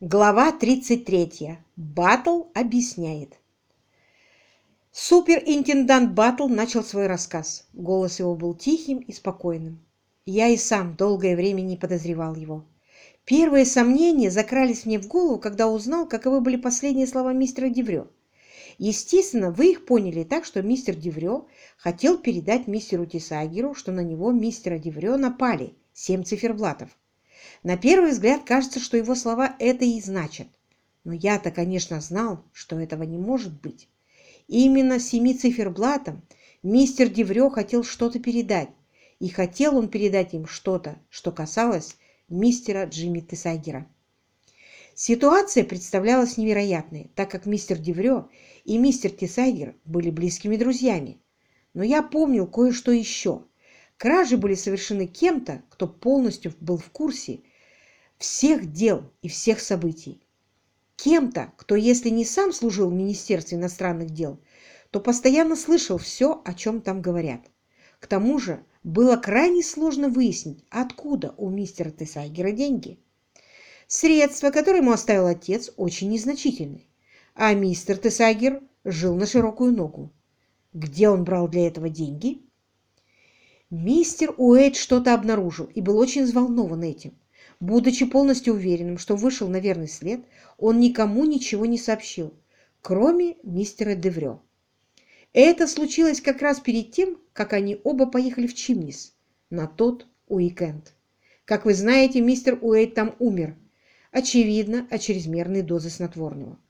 Глава 33. Баттл объясняет. Суперинтендант Баттл начал свой рассказ. Голос его был тихим и спокойным. Я и сам долгое время не подозревал его. Первые сомнения закрались мне в голову, когда узнал, каковы были последние слова мистера Деврё. Естественно, вы их поняли так, что мистер Деврё хотел передать мистеру Тисагеру, что на него мистера Деврё напали семь циферблатов. На первый взгляд кажется, что его слова это и значат. Но я-то, конечно, знал, что этого не может быть. Именно семи циферблатом мистер Деврё хотел что-то передать, и хотел он передать им что-то, что касалось мистера Джимми Тесагера. Ситуация представлялась невероятной, так как мистер Деврё и мистер Тесагер были близкими друзьями. Но я помнил кое-что еще. Кражи были совершены кем-то, кто полностью был в курсе всех дел и всех событий. Кем-то, кто, если не сам служил в Министерстве иностранных дел, то постоянно слышал все, о чем там говорят. К тому же было крайне сложно выяснить, откуда у мистера Тесайгера деньги. Средства, которые ему оставил отец, очень незначительны, а мистер Тесайгер жил на широкую ногу. Где он брал для этого деньги? Мистер Уэйд что-то обнаружил и был очень взволнован этим. Будучи полностью уверенным, что вышел на верный след, он никому ничего не сообщил, кроме мистера Деврё. Это случилось как раз перед тем, как они оба поехали в Чимнис на тот уикенд. Как вы знаете, мистер Уэйд там умер, очевидно, от чрезмерной дозы снотворного.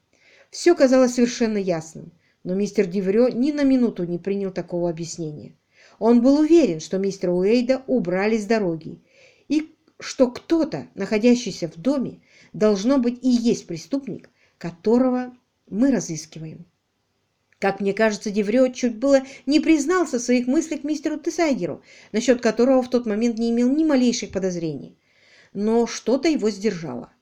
Все казалось совершенно ясным, но мистер Деврё ни на минуту не принял такого объяснения. Он был уверен, что мистера Уэйда убрали с дороги, и что кто-то, находящийся в доме, должно быть и есть преступник, которого мы разыскиваем. Как мне кажется, Деврё чуть было не признался в своих мыслях мистеру Тесайгеру, насчет которого в тот момент не имел ни малейших подозрений. Но что-то его сдержало.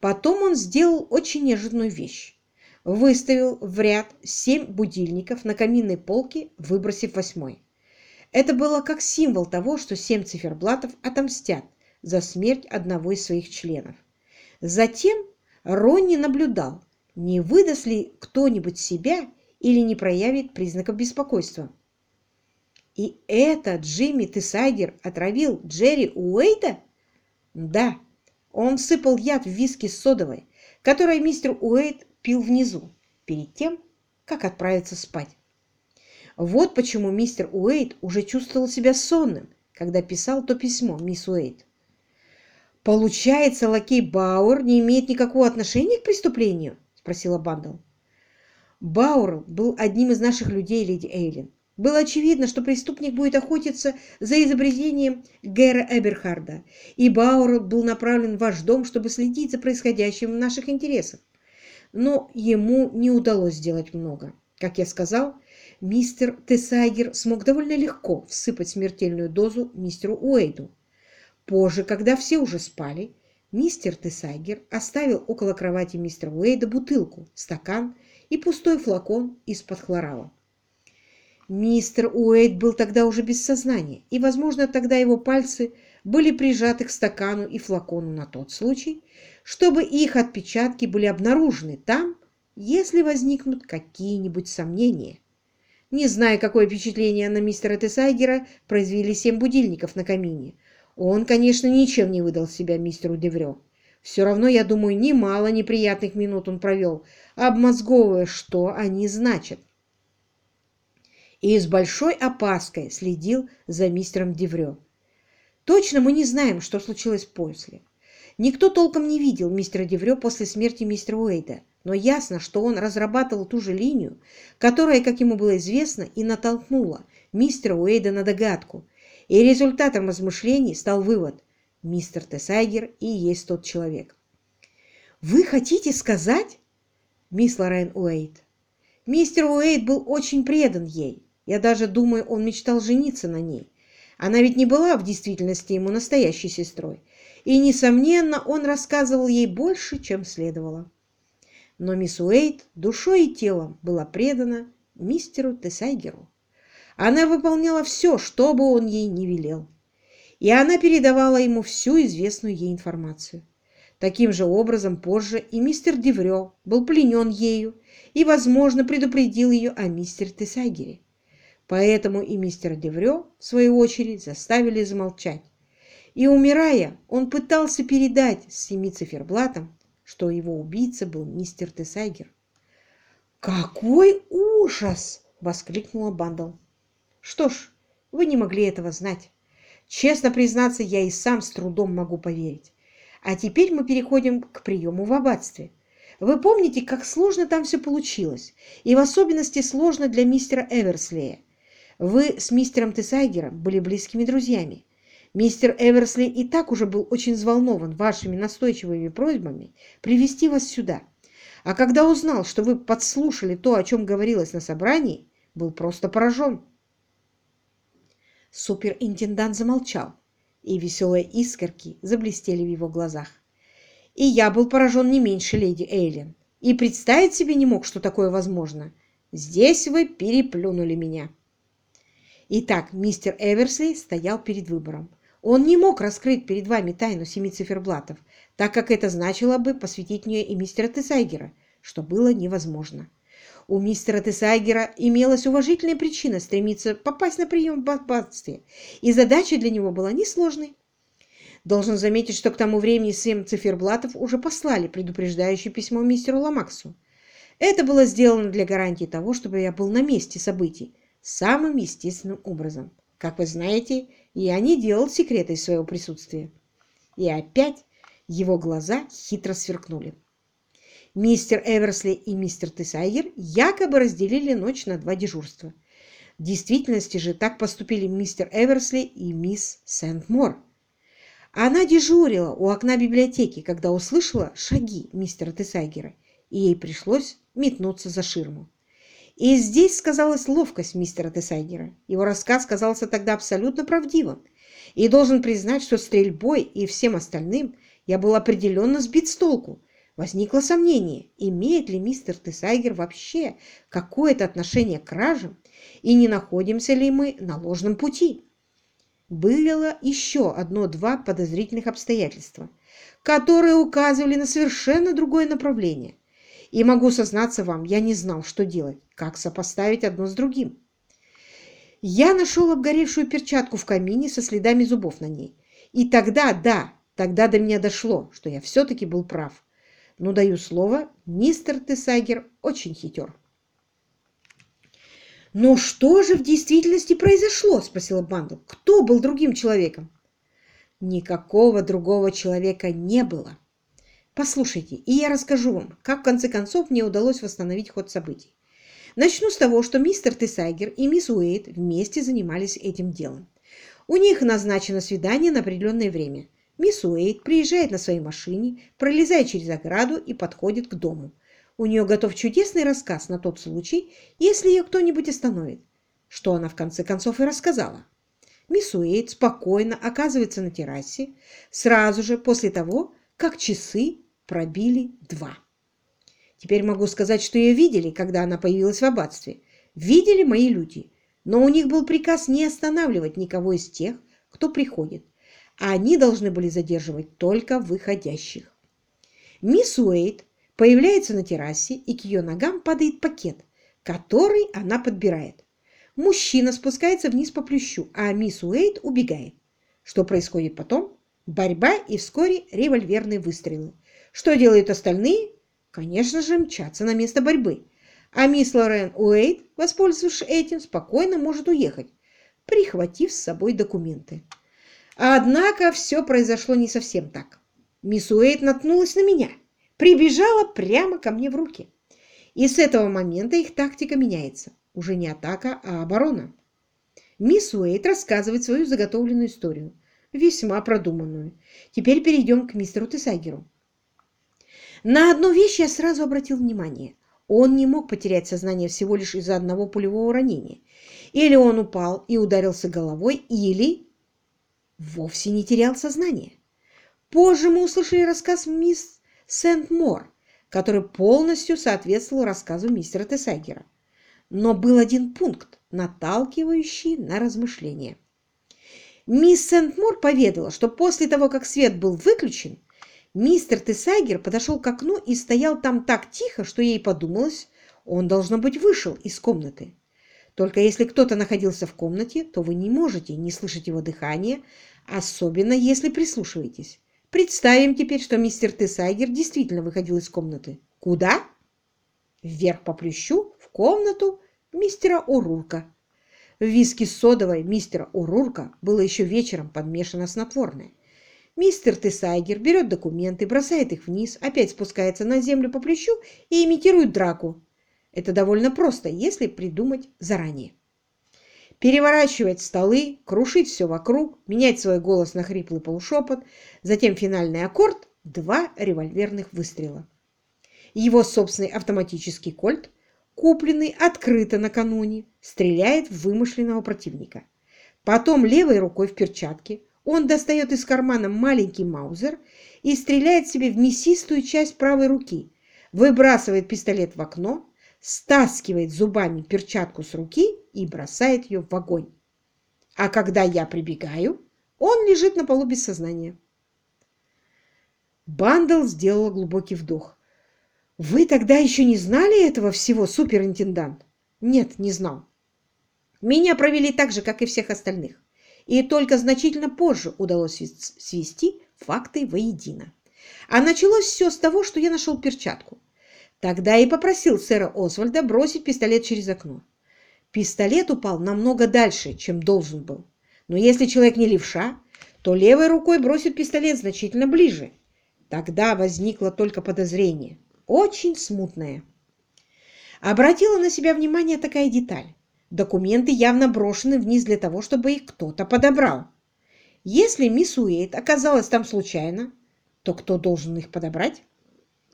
Потом он сделал очень неожиданную вещь. Выставил в ряд семь будильников на каминной полке, выбросив восьмой. Это было как символ того, что семь циферблатов отомстят за смерть одного из своих членов. Затем Ронни наблюдал, не выдаст ли кто-нибудь себя или не проявит признаков беспокойства. И это Джимми Тесайгер отравил Джерри Уэйда? Да, он сыпал яд в виски с содовой, который мистер Уэйд пил внизу, перед тем, как отправиться спать. Вот почему мистер Уэйд уже чувствовал себя сонным, когда писал то письмо мисс Уэйд. «Получается, лакей Бауэр не имеет никакого отношения к преступлению?» – спросила Бандл. Бауэр был одним из наших людей, леди Эйлин. Было очевидно, что преступник будет охотиться за изобретением Гэра Эберхарда, и Бауэр был направлен в ваш дом, чтобы следить за происходящим в наших интересах. Но ему не удалось сделать много. Как я сказал, мистер Тесайгер смог довольно легко всыпать смертельную дозу мистеру Уэйду. Позже, когда все уже спали, мистер Тесайгер оставил около кровати мистера Уэйда бутылку, стакан и пустой флакон из-под хлорала. Мистер Уэйд был тогда уже без сознания, и, возможно, тогда его пальцы были прижаты к стакану и флакону на тот случай, чтобы их отпечатки были обнаружены там, если возникнут какие-нибудь сомнения. Не зная, какое впечатление на мистера Тесайгера произвели семь будильников на камине, он, конечно, ничем не выдал себя мистеру Деврё. Все равно, я думаю, немало неприятных минут он провел, обмозговывая, что они значат. И с большой опаской следил за мистером Деврё. Точно мы не знаем, что случилось после. Никто толком не видел мистера Деврё после смерти мистера Уэйда, но ясно, что он разрабатывал ту же линию, которая, как ему было известно, и натолкнула мистера Уэйда на догадку, и результатом размышлений стал вывод – мистер Тесайгер и есть тот человек. «Вы хотите сказать?» Мисс Лорен Уэйт. Мистер Уэйт был очень предан ей. Я даже думаю, он мечтал жениться на ней. Она ведь не была в действительности ему настоящей сестрой. И, несомненно, он рассказывал ей больше, чем следовало. Но мисс Уэйт душой и телом была предана мистеру Тесайгеру. Она выполняла все, что бы он ей не велел. И она передавала ему всю известную ей информацию. Таким же образом позже и мистер Деврё был пленен ею и, возможно, предупредил ее о мистере Тесайгере. Поэтому и мистера Деврё, в свою очередь, заставили замолчать. И, умирая, он пытался передать семи циферблатам, что его убийца был мистер Тесайгер. «Какой ужас!» — воскликнула Бандл. «Что ж, вы не могли этого знать. Честно признаться, я и сам с трудом могу поверить. А теперь мы переходим к приему в аббатстве. Вы помните, как сложно там все получилось, и в особенности сложно для мистера Эверслея. Вы с мистером Тесайгером были близкими друзьями. Мистер Эверсли и так уже был очень взволнован вашими настойчивыми просьбами привести вас сюда. А когда узнал, что вы подслушали то, о чем говорилось на собрании, был просто поражен. Суперинтендант замолчал, и веселые искорки заблестели в его глазах. И я был поражен не меньше леди Эйлин, и представить себе не мог, что такое возможно. Здесь вы переплюнули меня. Итак, мистер Эверсли стоял перед выбором. Он не мог раскрыть перед вами тайну семи циферблатов, так как это значило бы посвятить в нее и мистера Тесайгера, что было невозможно. У мистера Тесайгера имелась уважительная причина стремиться попасть на прием в аббатстве, и задача для него была несложной. Должен заметить, что к тому времени семь циферблатов уже послали предупреждающее письмо мистеру Ламаксу. Это было сделано для гарантии того, чтобы я был на месте событий самым естественным образом. Как вы знаете, я не делал секрета из своего присутствия. И опять его глаза хитро сверкнули. Мистер Эверсли и мистер Тесайгер якобы разделили ночь на два дежурства. В действительности же так поступили мистер Эверсли и мисс Сент-Мор. Она дежурила у окна библиотеки, когда услышала шаги мистера Тесайгера, и ей пришлось метнуться за ширму. И здесь сказалась ловкость мистера Тесайгера. Его рассказ казался тогда абсолютно правдивым. И должен признать, что стрельбой и всем остальным я был определенно сбит с толку, Возникло сомнение, имеет ли мистер Тесайгер вообще какое-то отношение к кражам, и не находимся ли мы на ложном пути. Было еще одно-два подозрительных обстоятельства, которые указывали на совершенно другое направление. И могу сознаться вам, я не знал, что делать, как сопоставить одно с другим. Я нашел обгоревшую перчатку в камине со следами зубов на ней. И тогда, да, тогда до меня дошло, что я все-таки был прав. Но, даю слово, мистер Тесайгер очень хитер. «Но что же в действительности произошло?» – спросила Бандл. «Кто был другим человеком?» «Никакого другого человека не было. Послушайте, и я расскажу вам, как в конце концов мне удалось восстановить ход событий. Начну с того, что мистер Тесайгер и мисс Уэйт вместе занимались этим делом. У них назначено свидание на определенное время. Мисс Уэйт приезжает на своей машине, пролезает через ограду и подходит к дому. У нее готов чудесный рассказ на тот случай, если ее кто-нибудь остановит. Что она в конце концов и рассказала. Мисс Уэйт спокойно оказывается на террасе сразу же после того, как часы пробили два. Теперь могу сказать, что ее видели, когда она появилась в аббатстве. Видели мои люди, но у них был приказ не останавливать никого из тех, кто приходит а они должны были задерживать только выходящих. Мисс Уэйт появляется на террасе, и к ее ногам падает пакет, который она подбирает. Мужчина спускается вниз по плющу, а мисс Уэйт убегает. Что происходит потом? Борьба и вскоре револьверные выстрелы. Что делают остальные? Конечно же, мчатся на место борьбы. А мисс Лорен Уэйт, воспользовавшись этим, спокойно может уехать, прихватив с собой документы. Однако все произошло не совсем так. Мисс Уэйт наткнулась на меня, прибежала прямо ко мне в руки. И с этого момента их тактика меняется. Уже не атака, а оборона. Мисс Уэйт рассказывает свою заготовленную историю, весьма продуманную. Теперь перейдем к мистеру Тесайгеру. На одну вещь я сразу обратил внимание. Он не мог потерять сознание всего лишь из-за одного пулевого ранения. Или он упал и ударился головой, или вовсе не терял сознание. Позже мы услышали рассказ мисс Сент-Мор, который полностью соответствовал рассказу мистера Тесайгера. Но был один пункт, наталкивающий на размышления. Мисс Сент-Мор поведала, что после того, как свет был выключен, Мистер Тесайгер подошел к окну и стоял там так тихо, что ей подумалось, он, должно быть, вышел из комнаты. Только если кто-то находился в комнате, то вы не можете не слышать его дыхания, особенно если прислушиваетесь. Представим теперь, что мистер Тесайгер действительно выходил из комнаты. Куда? Вверх по плющу, в комнату мистера Урурка. В виски с содовой мистера Урурка было еще вечером подмешано снотворное. Мистер Тесайгер берет документы, бросает их вниз, опять спускается на землю по плющу и имитирует драку. Это довольно просто, если придумать заранее. Переворачивать столы, крушить все вокруг, менять свой голос на хриплый полушепот, затем финальный аккорд – два револьверных выстрела. Его собственный автоматический кольт, купленный открыто накануне, стреляет в вымышленного противника. Потом левой рукой в перчатке он достает из кармана маленький маузер и стреляет себе в мясистую часть правой руки, выбрасывает пистолет в окно, стаскивает зубами перчатку с руки и бросает ее в огонь. А когда я прибегаю, он лежит на полу без сознания. Бандл сделала глубокий вдох. «Вы тогда еще не знали этого всего, суперинтендант?» «Нет, не знал. Меня провели так же, как и всех остальных. И только значительно позже удалось свести факты воедино. А началось все с того, что я нашел перчатку. Тогда и попросил сэра Освальда бросить пистолет через окно. Пистолет упал намного дальше, чем должен был. Но если человек не левша, то левой рукой бросит пистолет значительно ближе. Тогда возникло только подозрение, очень смутное. Обратила на себя внимание такая деталь. Документы явно брошены вниз для того, чтобы их кто-то подобрал. Если мисс Уэйт оказалась там случайно, то кто должен их подобрать?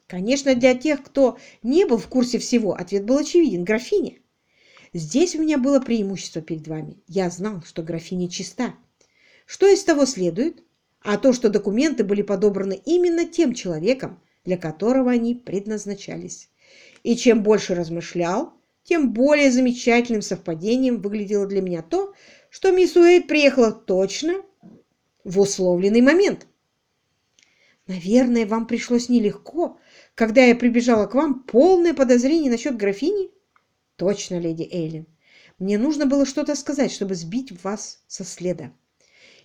Конечно, для тех, кто не был в курсе всего, ответ был очевиден – графиня. Здесь у меня было преимущество перед вами. Я знал, что графиня чиста. Что из того следует? А то, что документы были подобраны именно тем человеком, для которого они предназначались. И чем больше размышлял, тем более замечательным совпадением выглядело для меня то, что мисс Уэйт приехала точно в условленный момент. Наверное, вам пришлось нелегко, когда я прибежала к вам, полное подозрение насчет графини? Точно, леди Эйлин. Мне нужно было что-то сказать, чтобы сбить вас со следа.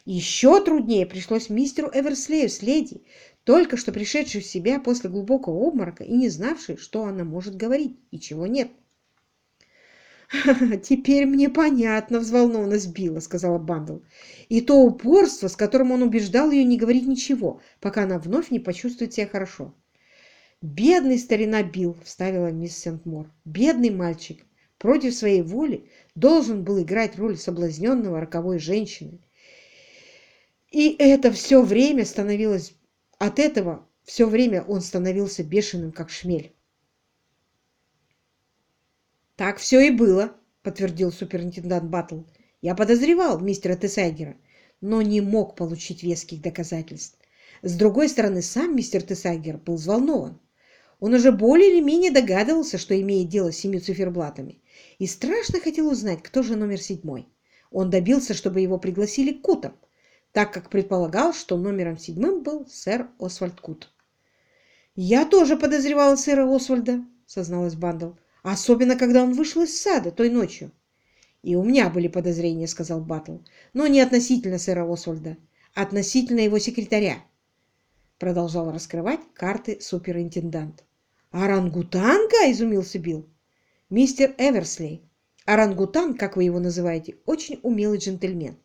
Еще труднее пришлось мистеру Эверслею с леди, только что пришедшей в себя после глубокого обморока и не знавшей, что она может говорить и чего нет. «Теперь мне понятно», — взволнованно сбила, — сказала Бандл. «И то упорство, с которым он убеждал ее не говорить ничего, пока она вновь не почувствует себя хорошо. «Бедный старина Билл», — вставила мисс Сент-Мор. «Бедный мальчик. Против своей воли должен был играть роль соблазненного роковой женщины. И это все время становилось... От этого все время он становился бешеным, как шмель». «Так все и было», — подтвердил суперинтендант Баттл. «Я подозревал мистера Тесайгера, но не мог получить веских доказательств. С другой стороны, сам мистер Тесайгер был взволнован. Он уже более или менее догадывался, что имеет дело с семью циферблатами, и страшно хотел узнать, кто же номер седьмой. Он добился, чтобы его пригласили к Кутам, так как предполагал, что номером седьмым был сэр Освальд Кут. «Я тоже подозревала сэра Освальда», — созналась Бандл, «особенно, когда он вышел из сада той ночью». «И у меня были подозрения», — сказал Баттл, «но не относительно сэра Освальда, а относительно его секретаря». Продолжал раскрывать карты суперинтендант. «Орангутанга?» – изумился Билл. «Мистер Эверсли, орангутан, как вы его называете, очень умелый джентльмен.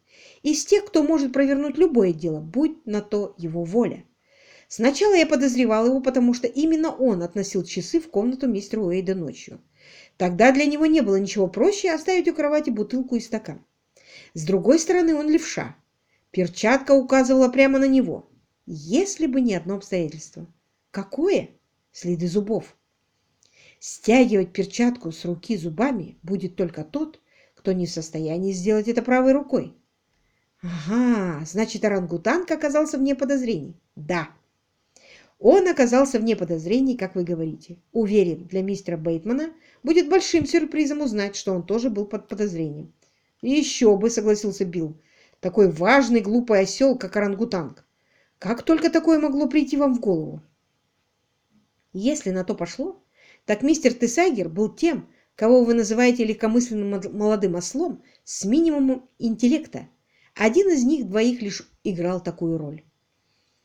Из тех, кто может провернуть любое дело, будь на то его воля. Сначала я подозревал его, потому что именно он относил часы в комнату мистера Уэйда ночью. Тогда для него не было ничего проще оставить у кровати бутылку и стакан. С другой стороны, он левша. Перчатка указывала прямо на него. Если бы не одно обстоятельство. Какое? следы зубов. Стягивать перчатку с руки зубами будет только тот, кто не в состоянии сделать это правой рукой. Ага, значит, орангутанг оказался вне подозрений. Да. Он оказался вне подозрений, как вы говорите. Уверен, для мистера Бейтмана будет большим сюрпризом узнать, что он тоже был под подозрением. Еще бы, согласился Билл. Такой важный глупый осел, как орангутанг. Как только такое могло прийти вам в голову? Если на то пошло, так мистер Тесайгер был тем, кого вы называете легкомысленным молодым ослом с минимумом интеллекта. Один из них двоих лишь играл такую роль.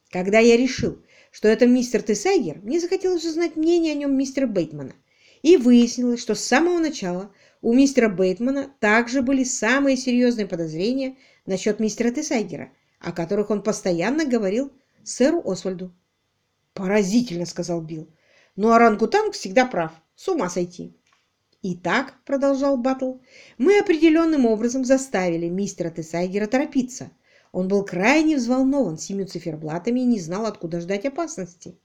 Когда я решил, что это мистер Тесайгер, мне захотелось узнать мнение о нем мистера Бейтмана. И выяснилось, что с самого начала у мистера Бейтмана также были самые серьезные подозрения насчет мистера Тесайгера, о которых он постоянно говорил сэру Освальду. «Поразительно», — сказал Билл. «Но орангутанг всегда прав. С ума сойти». «Итак», — продолжал Баттл, — «мы определенным образом заставили мистера Тесайгера торопиться. Он был крайне взволнован семью циферблатами и не знал, откуда ждать опасности.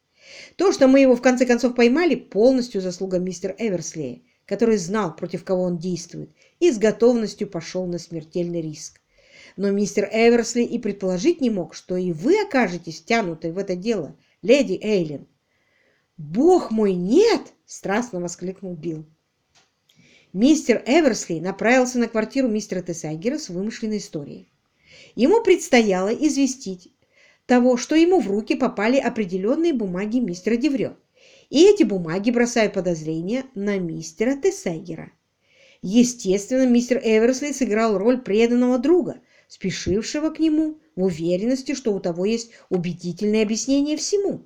То, что мы его в конце концов поймали, полностью заслуга мистера Эверслея, который знал, против кого он действует, и с готовностью пошел на смертельный риск. Но мистер Эверсли и предположить не мог, что и вы окажетесь втянутой в это дело, леди Эйлин. «Бог мой, нет!» – страстно воскликнул Билл мистер Эверсли направился на квартиру мистера Тесайгера с вымышленной историей. Ему предстояло известить того, что ему в руки попали определенные бумаги мистера Деврё, и эти бумаги бросают подозрения на мистера Тесайгера. Естественно, мистер Эверсли сыграл роль преданного друга, спешившего к нему в уверенности, что у того есть убедительное объяснение всему.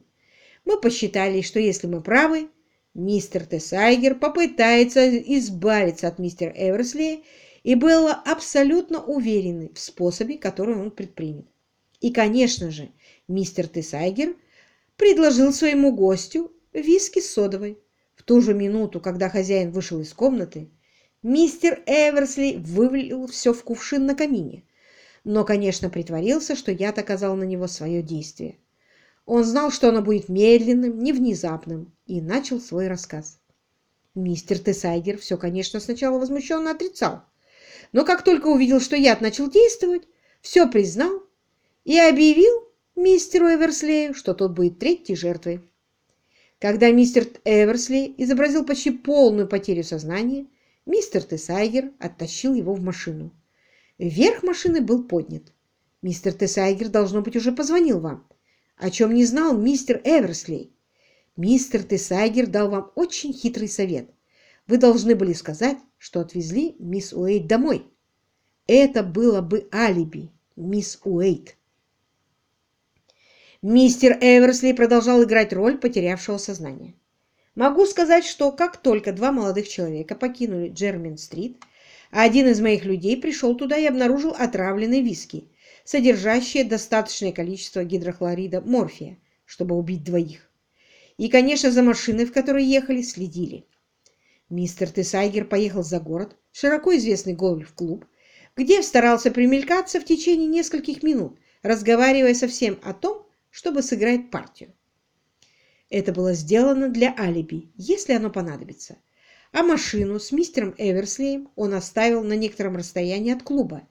Мы посчитали, что если мы правы, Мистер Тесайгер попытается избавиться от мистера Эверсли и была абсолютно уверена в способе, который он предпримет. И, конечно же, мистер Тесайгер предложил своему гостю виски с содовой. В ту же минуту, когда хозяин вышел из комнаты, мистер Эверсли вывалил все в кувшин на камине, но, конечно, притворился, что яд оказал на него свое действие. Он знал, что оно будет медленным, не внезапным, и начал свой рассказ. Мистер Тесайгер все, конечно, сначала возмущенно отрицал, но как только увидел, что яд начал действовать, все признал и объявил мистеру Эверслею, что тот будет третьей жертвой. Когда мистер Эверсли изобразил почти полную потерю сознания, мистер Тесайгер оттащил его в машину. Верх машины был поднят. Мистер Тесайгер, должно быть, уже позвонил вам о чем не знал мистер Эверсли. Мистер Тесайгер дал вам очень хитрый совет. Вы должны были сказать, что отвезли мисс Уэйт домой. Это было бы алиби, мисс Уэйт. Мистер Эверсли продолжал играть роль потерявшего сознание. Могу сказать, что как только два молодых человека покинули Джермин-стрит, один из моих людей пришел туда и обнаружил отравленные виски, содержащее достаточное количество гидрохлорида морфия, чтобы убить двоих. И, конечно, за машиной, в которой ехали, следили. Мистер Тесайгер поехал за город, широко известный гольф-клуб, где старался примелькаться в течение нескольких минут, разговаривая совсем о том, чтобы сыграть партию. Это было сделано для алиби, если оно понадобится. А машину с мистером Эверслеем он оставил на некотором расстоянии от клуба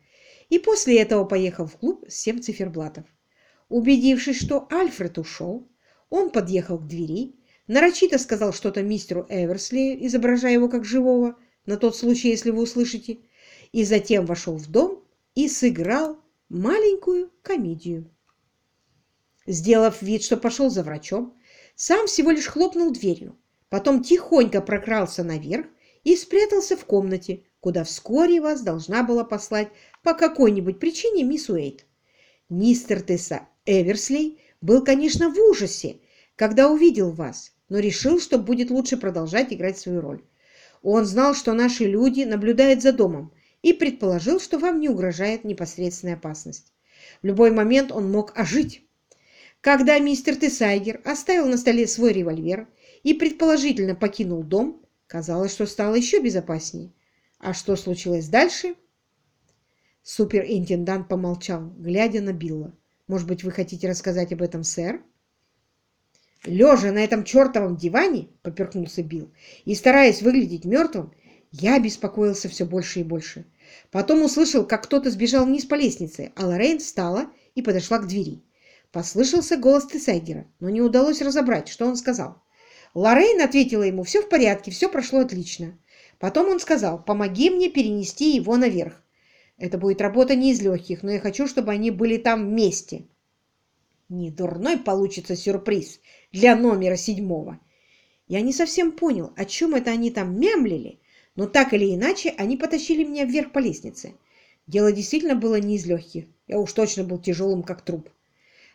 и после этого поехал в клуб с семь циферблатов. Убедившись, что Альфред ушел, он подъехал к двери, нарочито сказал что-то мистеру Эверсли, изображая его как живого, на тот случай, если вы услышите, и затем вошел в дом и сыграл маленькую комедию. Сделав вид, что пошел за врачом, сам всего лишь хлопнул дверью, потом тихонько прокрался наверх и спрятался в комнате, куда вскоре вас должна была послать по какой-нибудь причине мисс Уэйт. Мистер Тесса Эверслей был, конечно, в ужасе, когда увидел вас, но решил, что будет лучше продолжать играть свою роль. Он знал, что наши люди наблюдают за домом и предположил, что вам не угрожает непосредственная опасность. В любой момент он мог ожить. Когда мистер Тесайгер оставил на столе свой револьвер и предположительно покинул дом, казалось, что стало еще безопаснее. А что случилось дальше? Суперинтендант помолчал, глядя на Билла. Может быть, вы хотите рассказать об этом, сэр? Лежа на этом чертовом диване, поперхнулся Билл, и стараясь выглядеть мертвым, я беспокоился все больше и больше. Потом услышал, как кто-то сбежал вниз по лестнице, а Лоррейн встала и подошла к двери. Послышался голос Тесайгера, но не удалось разобрать, что он сказал. Лоррейн ответила ему, все в порядке, все прошло отлично. Потом он сказал, помоги мне перенести его наверх. Это будет работа не из легких, но я хочу, чтобы они были там вместе. Не дурной получится сюрприз для номера седьмого. Я не совсем понял, о чем это они там мямлили, но так или иначе они потащили меня вверх по лестнице. Дело действительно было не из легких. Я уж точно был тяжелым, как труп.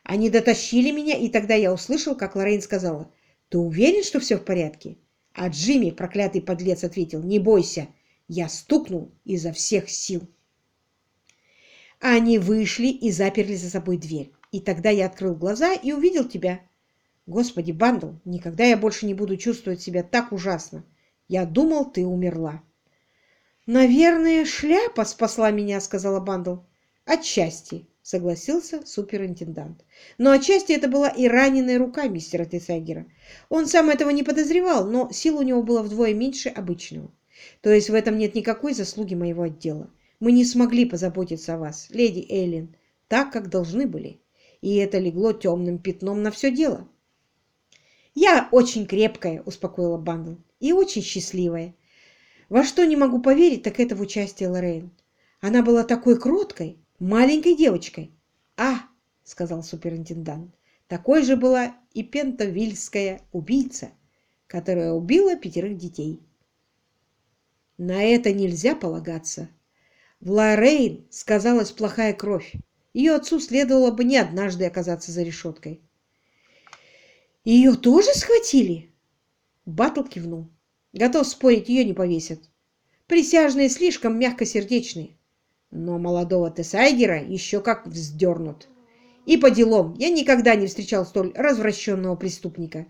Они дотащили меня, и тогда я услышал, как Лоррейн сказала, «Ты уверен, что все в порядке?» А Джимми, проклятый подлец, ответил, «Не бойся, я стукнул изо всех сил». Они вышли и заперли за собой дверь. И тогда я открыл глаза и увидел тебя. Господи, Бандл, никогда я больше не буду чувствовать себя так ужасно. Я думал, ты умерла. Наверное, шляпа спасла меня, сказала Бандл. Отчасти, согласился суперинтендант. Но отчасти это была и раненая рука мистера Тесагера. Он сам этого не подозревал, но сил у него было вдвое меньше обычного. То есть в этом нет никакой заслуги моего отдела. Мы не смогли позаботиться о вас, леди Эйлин, так, как должны были. И это легло темным пятном на все дело. «Я очень крепкая», — успокоила Бандл, — «и очень счастливая. Во что не могу поверить, так это в участие Лоррейн. Она была такой кроткой, маленькой девочкой». «А», — сказал суперинтендант, — «такой же была и пентавильская убийца, которая убила пятерых детей». На это нельзя полагаться. В Лоррейн сказалась плохая кровь. Ее отцу следовало бы не однажды оказаться за решеткой. «Ее тоже схватили?» Батл кивнул. «Готов спорить, ее не повесят. Присяжные слишком мягкосердечные. Но молодого Тесайгера еще как вздернут. И по делам я никогда не встречал столь развращенного преступника.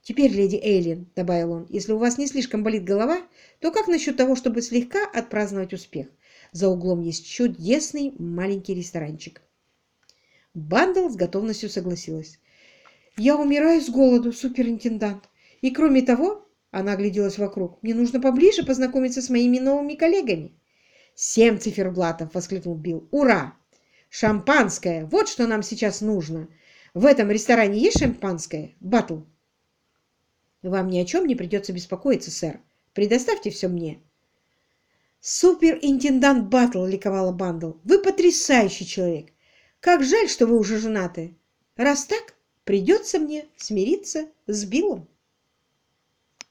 Теперь, леди Эйлин, — добавил он, — если у вас не слишком болит голова, то как насчет того, чтобы слегка отпраздновать успех? За углом есть чудесный маленький ресторанчик. Бандл с готовностью согласилась. «Я умираю с голоду, суперинтендант. И кроме того, она огляделась вокруг, мне нужно поближе познакомиться с моими новыми коллегами». «Семь циферблатов!» — воскликнул Билл. «Ура! Шампанское! Вот что нам сейчас нужно! В этом ресторане есть шампанское? Батл!» «Вам ни о чем не придется беспокоиться, сэр. Предоставьте все мне». «Суперинтендант Баттл!» — ликовала Бандл. «Вы потрясающий человек! Как жаль, что вы уже женаты! Раз так, придется мне смириться с Биллом!»